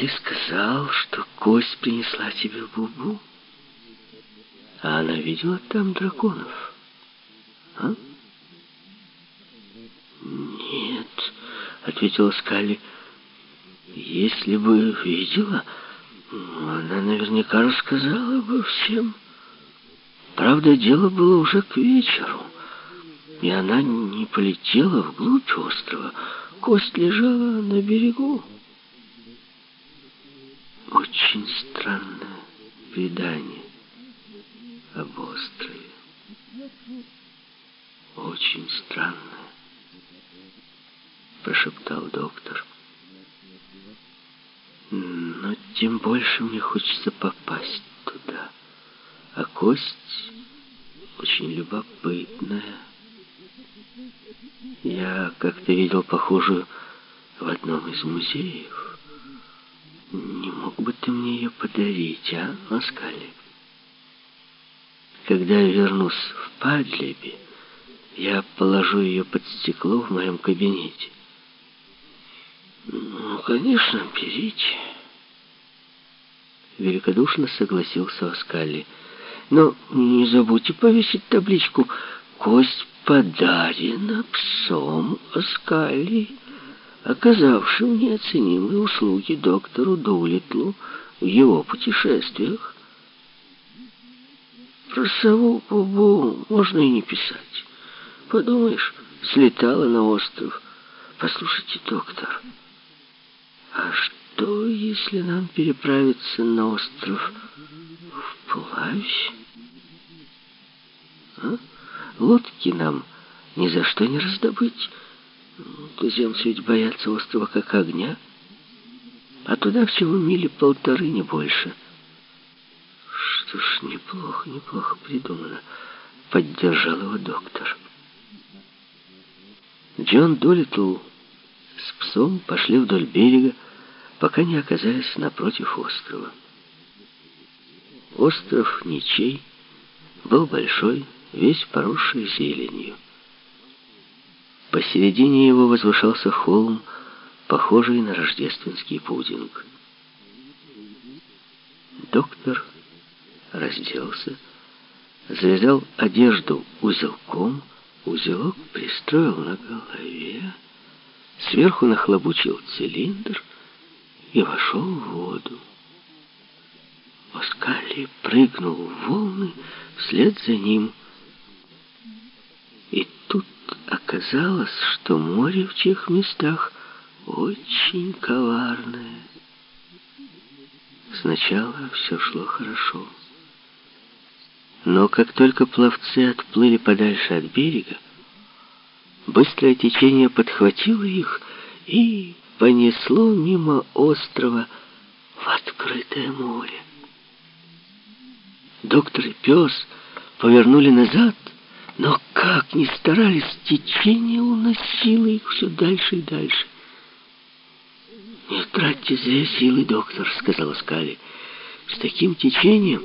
ты сказал, что кость принесла тебе Бубу? А она видела там драконов? А? Нет, ответила Скалли. Если бы видела, она наверняка рассказала бы всем. Правда, дело было уже к вечеру, и она не полетела вглубь острова. Кость лежала на берегу. Очень странное предание об острове. Очень странное, прошептал доктор. Но тем больше мне хочется попасть туда. А кость очень любопытная. Я как-то видел похожую в одном из музеев. Мог бы ты мне ее подарить, а, Аскали? Когда я вернусь в Падлебе, я положу ее под стекло в моем кабинете. Ну, конечно, берите. Великодушно согласился Аскали. Но не забудьте повесить табличку «Кость подарена псом Аскали» оказавшим неоценимые услуги доктору Дулитлу в его путешествиях. Про сову Бубу можно и не писать. Подумаешь, слетала на остров. Послушайте, доктор, а что, если нам переправиться на остров вплавь? А? Лодки нам ни за что не раздобыть. Туземцы ведь боятся острова как огня, а туда всего мили полторы, не больше. Что ж, неплохо, неплохо придумано, поддержал его доктор. Джон Долитл с псом пошли вдоль берега, пока не оказались напротив острова. Остров ничей был большой, весь поросший зеленью. Посередине его возвышался холм, похожий на рождественский пудинг. Доктор разделся, завязал одежду узелком, узелок пристроил на голове, сверху нахлобучил цилиндр и вошел в воду. Оскали прыгнул в волны вслед за ним. И тут оказалось, что море в тех местах очень коварное. Сначала все шло хорошо. Но как только пловцы отплыли подальше от берега, быстрое течение подхватило их и понесло мимо острова в открытое море. Доктор и пес повернули назад — но как ни старались, течение уносило их все дальше и дальше. «Не тратьте зря силы, доктор», — сказала Скали. «С таким течением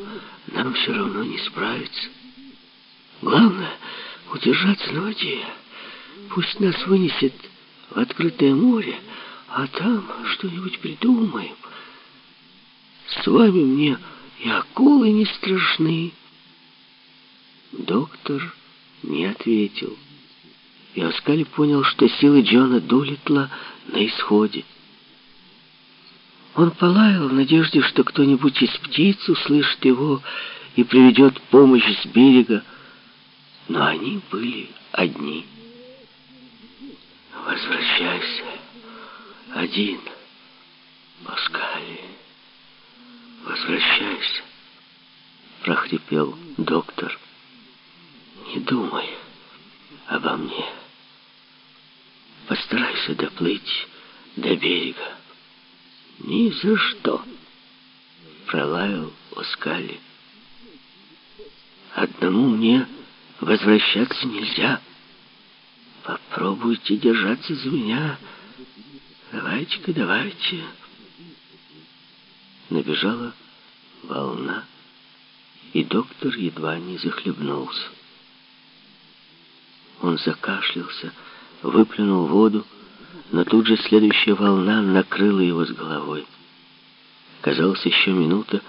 нам все равно не справиться. Главное — удержаться на воде. Пусть нас вынесет в открытое море, а там что-нибудь придумаем. С вами мне и акулы не страшны». Доктор не ответил. И Оскали понял, что силы Джона Дулитла на исходе. Он полаял в надежде, что кто-нибудь из птиц услышит его и приведет помощь с берега, но они были одни. «Возвращайся один, Оскали, возвращайся», — прохрипел доктор. Не думай обо мне. Постарайся доплыть до берега. Ни за что, пролаял Оскали. Одному мне возвращаться нельзя. Попробуйте держаться за меня. Давайте-ка, давайте. Набежала волна, и доктор едва не захлебнулся. Он закашлялся, выплюнул воду, но тут же следующая волна накрыла его с головой. Казалось, еще минута,